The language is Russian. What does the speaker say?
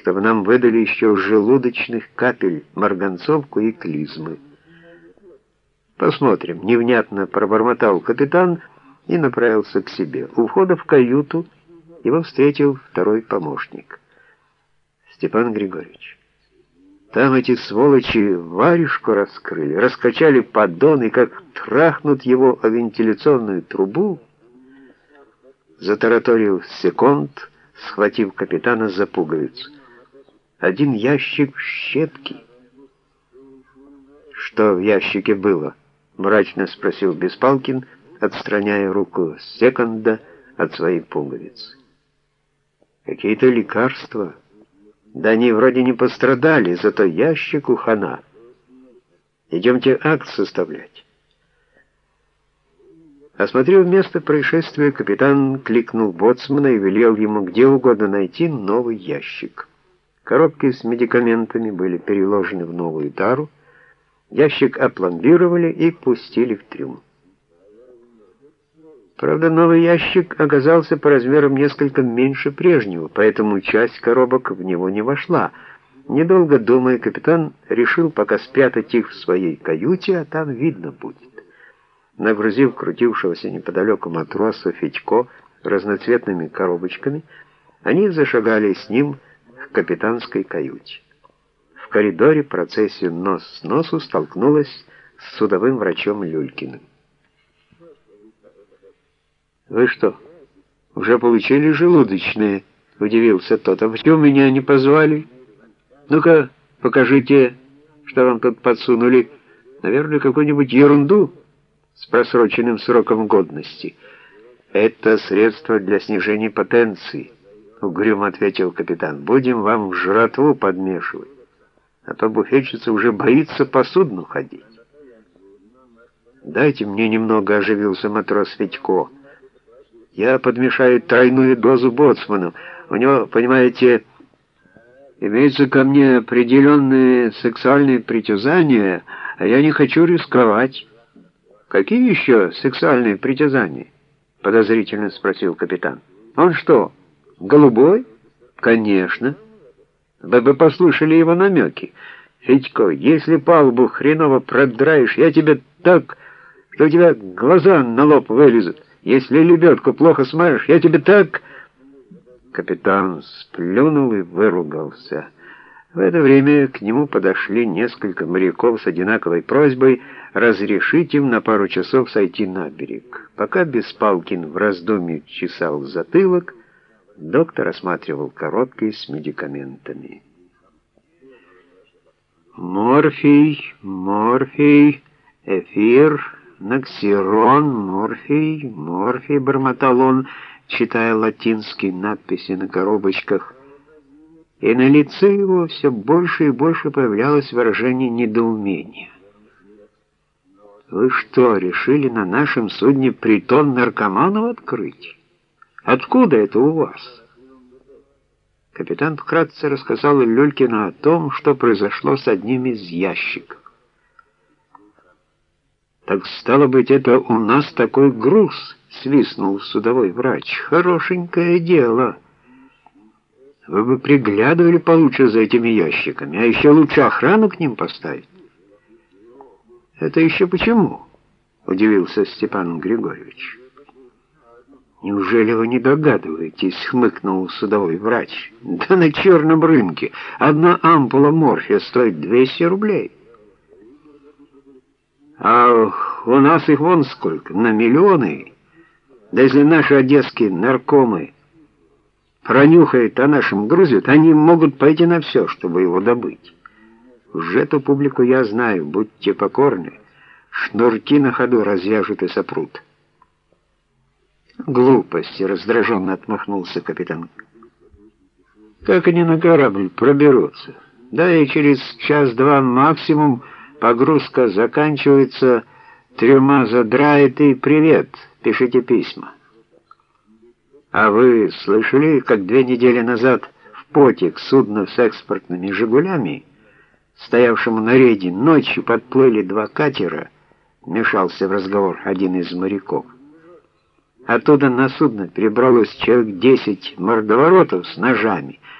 чтобы нам выдали еще желудочных капель, марганцовку и клизмы. Посмотрим, невнятно пробормотал капитан и направился к себе. У входа в каюту его встретил второй помощник. Степан Григорьевич, там эти сволочи варежку раскрыли, раскачали поддон и как трахнут его о вентиляционную трубу, затараторил секунд, схватив капитана за пуговицу. Один ящик щепки. Что в ящике было? мрачно спросил Беспалкин, отстраняя руку секонда от своей пуговицы. Какие-то лекарства. Да они вроде не пострадали, зато ящик у хана. Идемте акт составлять. Осмотрев место происшествия, капитан кликнул боцмана и велел ему где угодно найти новый ящик. Коробки с медикаментами были переложены в новую тару, ящик опломбировали и пустили в трюм. Правда, новый ящик оказался по размерам несколько меньше прежнего, поэтому часть коробок в него не вошла. Недолго думая, капитан решил пока спрятать их в своей каюте, а там видно будет. Нагрузив крутившегося неподалеку матроса Федько разноцветными коробочками, они зашагали с ним капитанской каюте. В коридоре процессия нос с носу столкнулась с судовым врачом Люлькиным. «Вы что, уже получили желудочные?» — удивился тот. «А почему меня не позвали? Ну-ка, покажите, что вам тут подсунули. Наверное, какую-нибудь ерунду с просроченным сроком годности. Это средство для снижения потенции», — угрюмо ответил капитан. «Будем вам в жратву подмешивать, а то буфетчица уже боится по судну ходить». «Дайте мне немного», — оживился матрос Федько. Я подмешаю тройную дозу боцману. У него, понимаете, имеются ко мне определенные сексуальные притязания, а я не хочу рисковать. Какие еще сексуальные притязания? Подозрительно спросил капитан. Он что, голубой? Конечно. Вы бы послушали его намеки. Федько, если палубу хреново продраешь, я тебе так, что у тебя глаза на лоб вылезут. Если лебедку плохо смажешь, я тебе так...» Капитан сплюнул и выругался. В это время к нему подошли несколько моряков с одинаковой просьбой разрешить им на пару часов сойти на берег. Пока Беспалкин в раздумье чесал затылок, доктор осматривал коробки с медикаментами. «Морфий, морфий, эфир...» Наксирон, морфий, морфий, бормотал он, читая латинские надписи на коробочках. И на лице его все больше и больше появлялось выражение недоумения. «Вы что, решили на нашем судне притон наркоманов открыть? Откуда это у вас?» Капитан вкратце рассказал Люлькину о том, что произошло с одним из ящиков. «Так стало быть, это у нас такой груз!» — свистнул судовой врач. «Хорошенькое дело!» Вы бы приглядывали получше за этими ящиками, а еще лучше охрану к ним поставить. Это еще почему? Удивился Степан Григорьевич. Неужели вы не догадываетесь, хмыкнул судовой врач. Да на черном рынке одна ампула морфия стоит 200 рублей. А у нас их вон сколько, на миллионы. Да если наши одесские наркомы пронюхают о нашем грузе, они могут пойти на все, чтобы его добыть. Уже эту публику я знаю, будьте покорны. Шнурки на ходу развяжут и сопрут. Глупости, раздраженно отмахнулся капитан. Как они на корабль проберутся? Да и через час-два максимум Погрузка заканчивается, трюма задрает и привет, пишите письма. А вы слышали, как две недели назад в Потик судно с экспортными «Жигулями», стоявшему на рейде, ночью подплыли два катера, мешался в разговор один из моряков. Оттуда на судно перебралось человек десять мордоворотов с ножами,